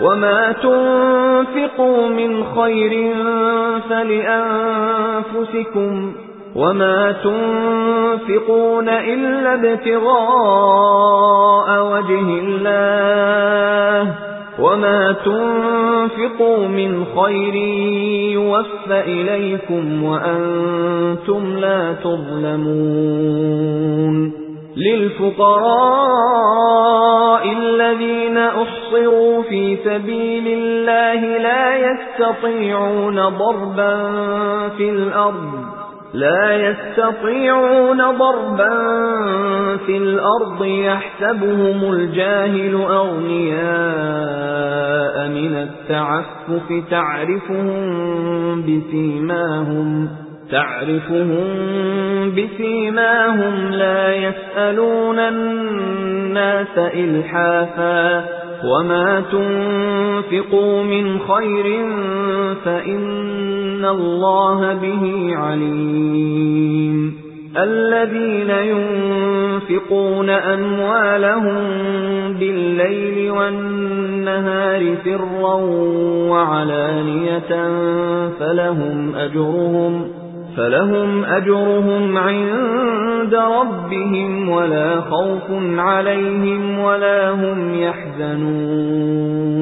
وَمَا تُنفِقُوا مِنْ خَيْرٍ فَلِأَنفُسِكُمْ وَمَا تُنفِقُونَ إِلَّا ابْتِغَاءَ وَجْهِ اللَّهِ وَمَا تُنفِقُوا مِنْ خَيْرٍ يُوَفَّ إِلَيْكُمْ وَأَنتُمْ لَا تُظْلَمُونَ لِلْفُقَرَاءِ سَبِيلِ اللَّهِ لَا يَسْتَطِيعُونَ ضَرْبًا فِي الْأَرْضِ لا يستطيعون ضربا في الأرض يحسبهم الجاهل أغنياء من التعفف تعرفهم بسيماهم تعرفهم بسيماهم لا يسألون الناس إلحافا وما تنفقوا من خير فإن الله به عليم الذين ينفقون أموالهم بالليل والنهار سرا وعلانية فلهم أجرهم فَلَهُمْ أَجْرُهُمْ عِندَ رَبِّهِمْ وَلَا خَوْفٌ عَلَيْهِمْ وَلَا هُمْ يَحْزَنُونَ.